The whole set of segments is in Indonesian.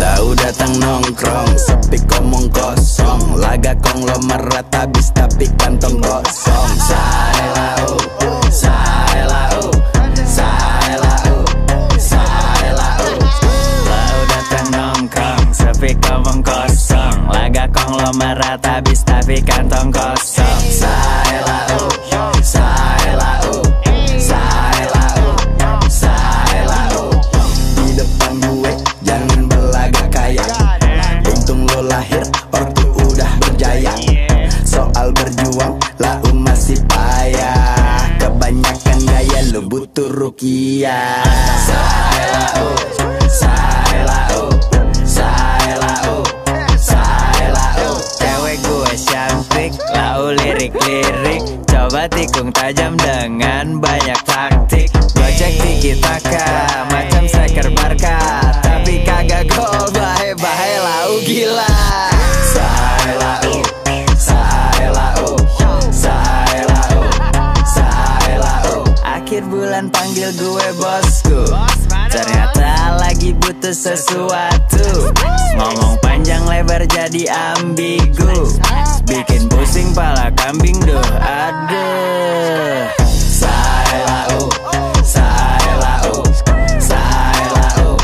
Lau datang nongkrong Sepi komong kosong. Laga kong lo merat habis tapi kantong kosong. Saya lau Saya lau Saya lau Saya lau. Lau datang nongkrong Sepi komong kosong. Laga kong lo merat habis tapi kantong kosong. Saya lau butuh rukiah Saya lau Saya lau Saya lau Saya lau Cewek gue cantik Lau lirik-lirik. Coba tikung tajam dengan banyak taktik. Gojek tiki taka Macam Akhir bulan panggil gue bosku. Ternyata lagi butuh sesuatu. Ngomong panjang lebar jadi ambigu. Bikin pusing pala kambing duh Aduh. Saya lau Saya lau Saya lau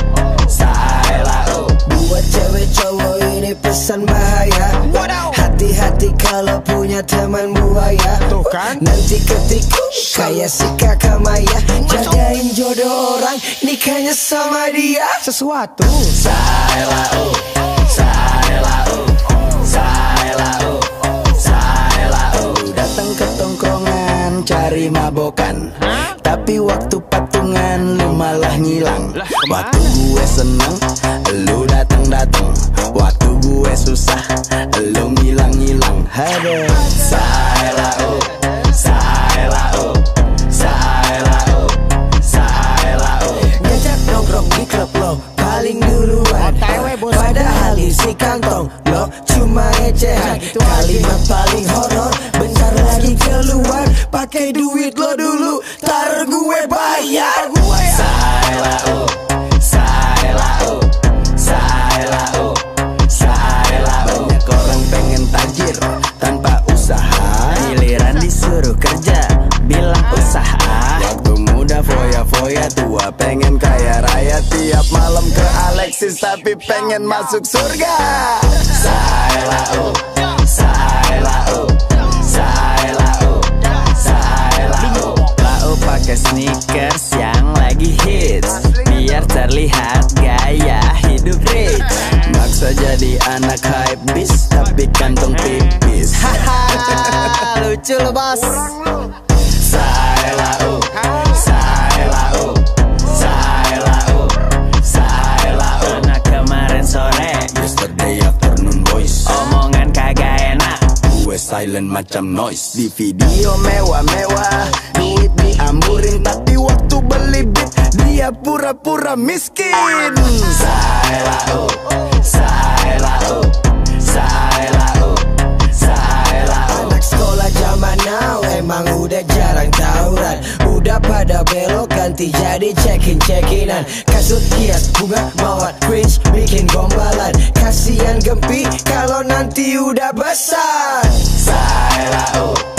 Saya lau Buat cewek cowok ini pesan bahaya. Hati-hati kalau punya teman buaya. Tuh kan? Nanti ketika kayak si kakak Maya Jagain jodoh orang nikahnya sama dia. Sesuatu. Saya lau Saya lau Saya lau Saya lau Datang ke tongkrongan cari mabokan. Tapi waktu patungan lu malah ngilang. Waktu gue seneng lu datang-datang. Waktu gue susah lu ngilang-ngilang. Saya Padahal isi kantong lo cuma ecehan. Kalimat paling horor bentar lagi keluar. Pakai duit lo dulu tar gue bayar tapi pengen masuk surga. Lau Saya lau Saya lau pakai sneakers yang lagi hits. Biar terlihat gaya hidup rich. Maksa jadi anak hype bis Tapi kantong tipis Hahaha lucu lo bos. Saya lau silent macam noise. Di video mewah-mewah Duit diamburin Tapi waktu beli beat Dia pura-pura miskin. Saya lau Saya lau Saya lau Saya lau Anak sekolah zaman now emang udah jarang tawuran. Udah pada belok ganti jadi cekin cekinan Kasut hias bunga mawar cringe bikin gombalan. Kasian gempi kalau nanti udah besar Saya lau Saya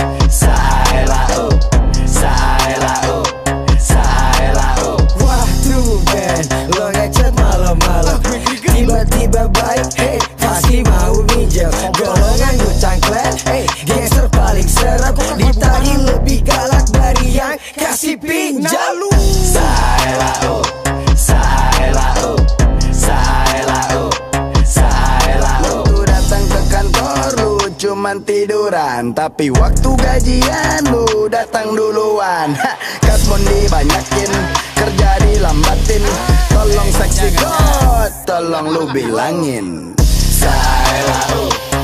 cuman tiduran. Tapi waktu gajian lu datang duluan. Ha, Kasbon dibanyakin Kerja dilambatin. Tolong seksi god Tolong lu bilangin. Saya